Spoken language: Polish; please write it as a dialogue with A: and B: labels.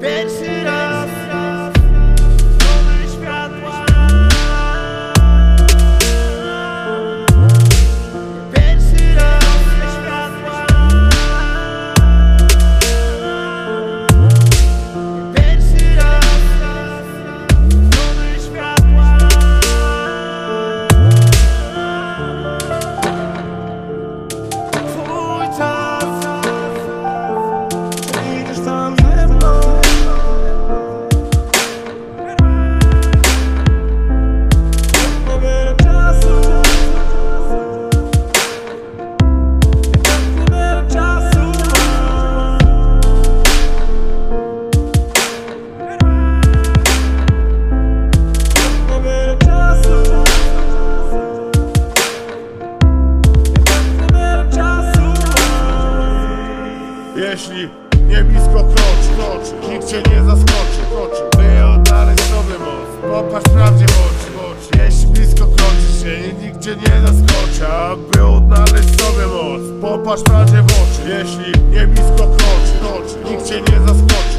A: That's it. Kroczy, kroczy. Nikt cię nie zaskoczy, kroczy. By odnaleźć sobie moc. Popatrz prawdzie w oczy, w oczy. Jeśli blisko kroczysz się i nikt cię nie zaskoczy Aby odnaleźć sobie moc. Popatrz prawdzie w oczy. Jeśli nie blisko kroczy, kroczy. Nikt cię nie zaskoczy,